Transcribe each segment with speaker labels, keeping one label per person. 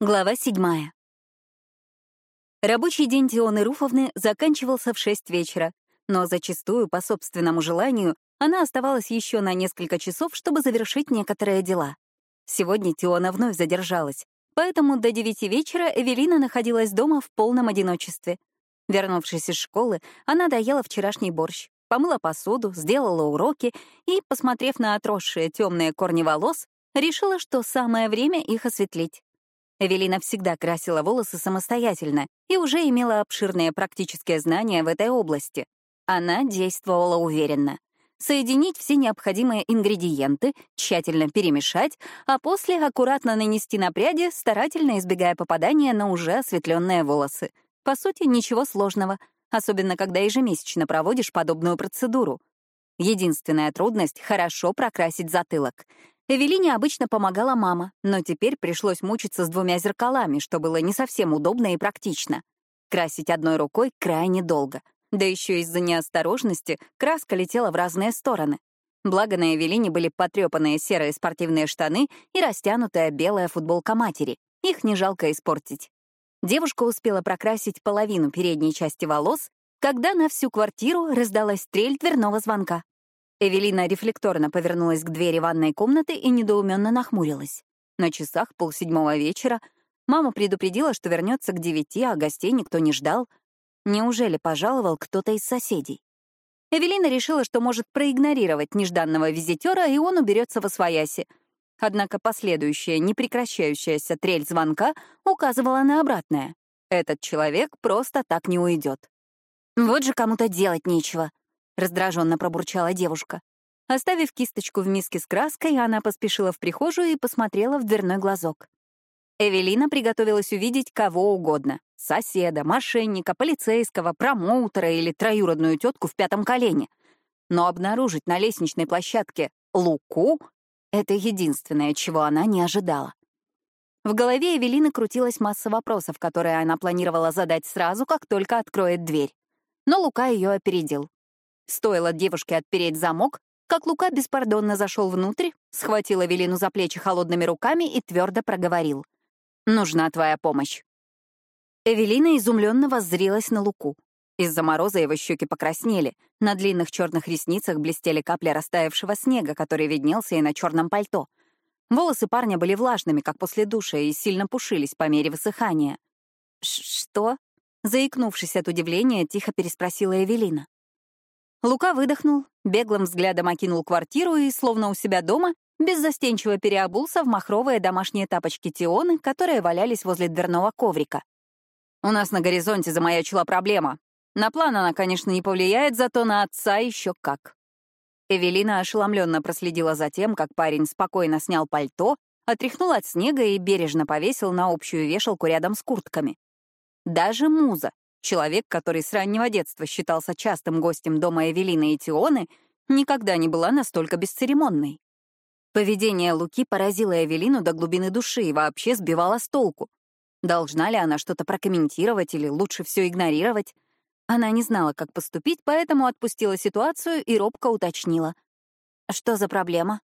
Speaker 1: Глава седьмая. Рабочий день Тионы Руфовны заканчивался в шесть вечера, но зачастую, по собственному желанию, она оставалась еще на несколько часов, чтобы завершить некоторые дела. Сегодня Тиона вновь задержалась, поэтому до девяти вечера Эвелина находилась дома в полном одиночестве. Вернувшись из школы, она доела вчерашний борщ, помыла посуду, сделала уроки и, посмотрев на отросшие темные корни волос, решила, что самое время их осветлить. Эвелина всегда красила волосы самостоятельно и уже имела обширные практические знания в этой области. Она действовала уверенно. Соединить все необходимые ингредиенты, тщательно перемешать, а после аккуратно нанести на пряди, старательно избегая попадания на уже осветленные волосы. По сути, ничего сложного, особенно когда ежемесячно проводишь подобную процедуру. Единственная трудность — хорошо прокрасить затылок. Эвелине обычно помогала мама, но теперь пришлось мучиться с двумя зеркалами, что было не совсем удобно и практично. Красить одной рукой крайне долго. Да еще из-за неосторожности краска летела в разные стороны. Благо на Эвелине были потрепанные серые спортивные штаны и растянутая белая футболка матери. Их не жалко испортить. Девушка успела прокрасить половину передней части волос, когда на всю квартиру раздалась стрель дверного звонка. Эвелина рефлекторно повернулась к двери ванной комнаты и недоуменно нахмурилась. На часах полседьмого вечера мама предупредила, что вернется к девяти, а гостей никто не ждал. Неужели пожаловал кто-то из соседей? Эвелина решила, что может проигнорировать нежданного визитера, и он уберется во свояси. Однако последующая, непрекращающаяся трель звонка указывала на обратное. Этот человек просто так не уйдет. Вот же кому-то делать нечего раздраженно пробурчала девушка. Оставив кисточку в миске с краской, она поспешила в прихожую и посмотрела в дверной глазок. Эвелина приготовилась увидеть кого угодно — соседа, мошенника, полицейского, промоутера или троюродную тетку в пятом колене. Но обнаружить на лестничной площадке Луку — это единственное, чего она не ожидала. В голове Эвелины крутилась масса вопросов, которые она планировала задать сразу, как только откроет дверь. Но Лука ее опередил. Стоило девушке отпереть замок, как Лука беспардонно зашел внутрь, схватил Эвелину за плечи холодными руками и твердо проговорил. «Нужна твоя помощь». Эвелина изумленно воззрилась на Луку. Из-за мороза его щеки покраснели, на длинных черных ресницах блестели капли растаявшего снега, который виднелся и на черном пальто. Волосы парня были влажными, как после душа, и сильно пушились по мере высыхания. «Что?» — заикнувшись от удивления, тихо переспросила Эвелина. Лука выдохнул, беглым взглядом окинул квартиру и, словно у себя дома, беззастенчиво переобулся в махровые домашние тапочки Тионы, которые валялись возле дверного коврика. «У нас на горизонте замаячила проблема. На план она, конечно, не повлияет, зато на отца еще как». Эвелина ошеломленно проследила за тем, как парень спокойно снял пальто, отряхнул от снега и бережно повесил на общую вешалку рядом с куртками. Даже муза, Человек, который с раннего детства считался частым гостем дома Эвелины и Тионы, никогда не была настолько бесцеремонной. Поведение Луки поразило Эвелину до глубины души и вообще сбивало с толку. Должна ли она что-то прокомментировать или лучше все игнорировать? Она не знала, как поступить, поэтому отпустила ситуацию и робко уточнила. «Что за проблема?»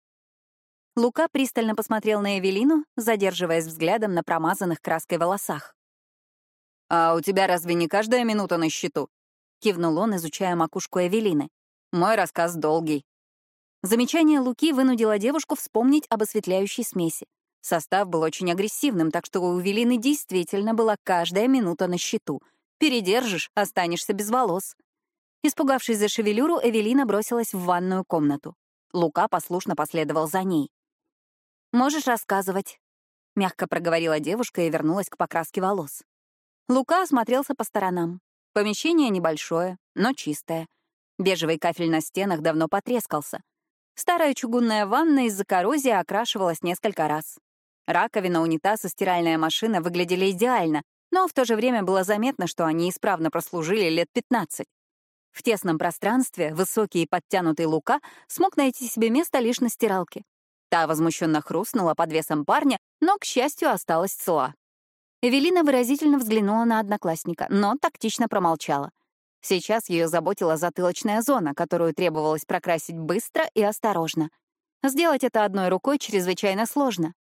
Speaker 1: Лука пристально посмотрел на Эвелину, задерживаясь взглядом на промазанных краской волосах. «А у тебя разве не каждая минута на счету?» — кивнул он, изучая макушку Эвелины. «Мой рассказ долгий». Замечание Луки вынудило девушку вспомнить об осветляющей смеси. Состав был очень агрессивным, так что у Эвелины действительно была каждая минута на счету. Передержишь — останешься без волос. Испугавшись за шевелюру, Эвелина бросилась в ванную комнату. Лука послушно последовал за ней. «Можешь рассказывать», — мягко проговорила девушка и вернулась к покраске волос. Лука осмотрелся по сторонам. Помещение небольшое, но чистое. Бежевый кафель на стенах давно потрескался. Старая чугунная ванна из-за коррозии окрашивалась несколько раз. Раковина, унитаз и стиральная машина выглядели идеально, но в то же время было заметно, что они исправно прослужили лет 15. В тесном пространстве высокий и подтянутый Лука смог найти себе место лишь на стиралке. Та возмущенно хрустнула под весом парня, но, к счастью, осталась цела. Эвелина выразительно взглянула на одноклассника, но тактично промолчала. Сейчас ее заботила затылочная зона, которую требовалось прокрасить быстро и осторожно. Сделать это одной рукой чрезвычайно сложно.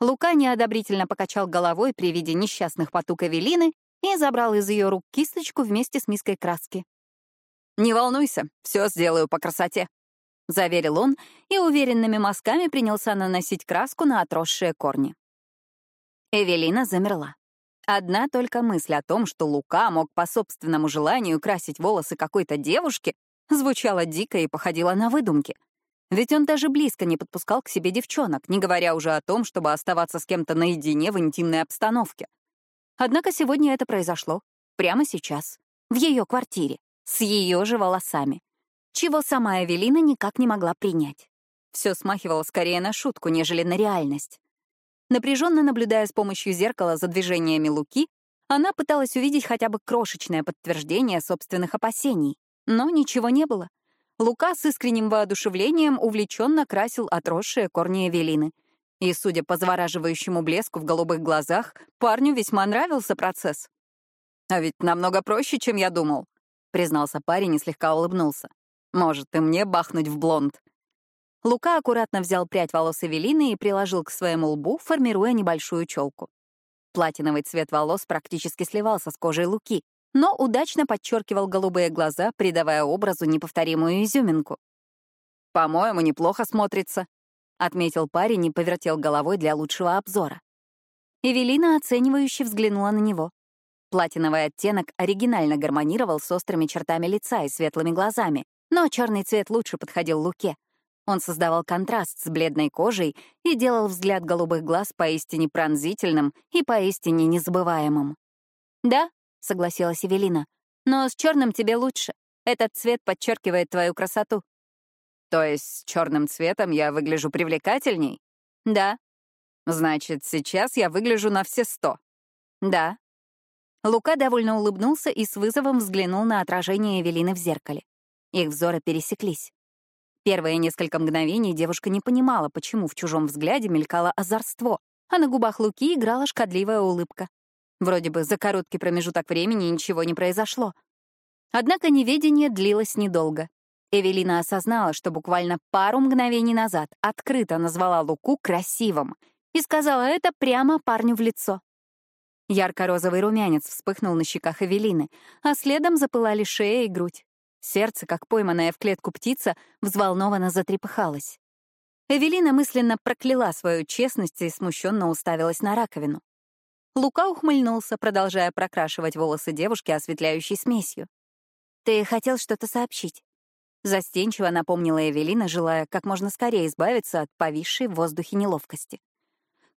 Speaker 1: Лука неодобрительно покачал головой при виде несчастных потуг Эвелины и забрал из ее рук кисточку вместе с миской краски. «Не волнуйся, все сделаю по красоте», — заверил он и уверенными мазками принялся наносить краску на отросшие корни. Эвелина замерла. Одна только мысль о том, что Лука мог по собственному желанию красить волосы какой-то девушки, звучала дико и походила на выдумки. Ведь он даже близко не подпускал к себе девчонок, не говоря уже о том, чтобы оставаться с кем-то наедине в интимной обстановке. Однако сегодня это произошло. Прямо сейчас. В ее квартире. С ее же волосами. Чего сама Эвелина никак не могла принять. Все смахивало скорее на шутку, нежели на реальность. Напряженно наблюдая с помощью зеркала за движениями Луки, она пыталась увидеть хотя бы крошечное подтверждение собственных опасений. Но ничего не было. Лука с искренним воодушевлением увлеченно красил отросшие корни Эвелины — и, судя по завораживающему блеску в голубых глазах, парню весьма нравился процесс. «А ведь намного проще, чем я думал», — признался парень и слегка улыбнулся. «Может, и мне бахнуть в блонд?» Лука аккуратно взял прядь волос Эвелины и приложил к своему лбу, формируя небольшую челку. Платиновый цвет волос практически сливался с кожей Луки, но удачно подчеркивал голубые глаза, придавая образу неповторимую изюминку. «По-моему, неплохо смотрится», — отметил парень и повертел головой для лучшего обзора. Эвелина оценивающе взглянула на него. Платиновый оттенок оригинально гармонировал с острыми чертами лица и светлыми глазами, но черный цвет лучше подходил Луке. Он создавал контраст с бледной кожей и делал взгляд голубых глаз поистине пронзительным и поистине незабываемым. «Да», — согласилась Эвелина, — «но с черным тебе лучше. Этот цвет подчеркивает твою красоту». То есть черным цветом я выгляжу привлекательней? Да. Значит, сейчас я выгляжу на все сто. Да. Лука довольно улыбнулся и с вызовом взглянул на отражение Эвелины в зеркале. Их взоры пересеклись. Первые несколько мгновений девушка не понимала, почему в чужом взгляде мелькало озорство, а на губах Луки играла шкодливая улыбка. Вроде бы за короткий промежуток времени ничего не произошло. Однако неведение длилось недолго. Эвелина осознала, что буквально пару мгновений назад открыто назвала Луку красивым и сказала это прямо парню в лицо. Ярко-розовый румянец вспыхнул на щеках Эвелины, а следом запылали шея и грудь. Сердце, как пойманная в клетку птица, взволнованно затрепыхалось. Эвелина мысленно прокляла свою честность и смущенно уставилась на раковину. Лука ухмыльнулся, продолжая прокрашивать волосы девушки осветляющей смесью. «Ты хотел что-то сообщить?» Застенчиво напомнила Эвелина, желая как можно скорее избавиться от повисшей в воздухе неловкости.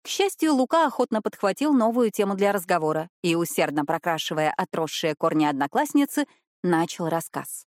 Speaker 1: К счастью, Лука охотно подхватил новую тему для разговора и, усердно прокрашивая отросшие корни одноклассницы, начал рассказ.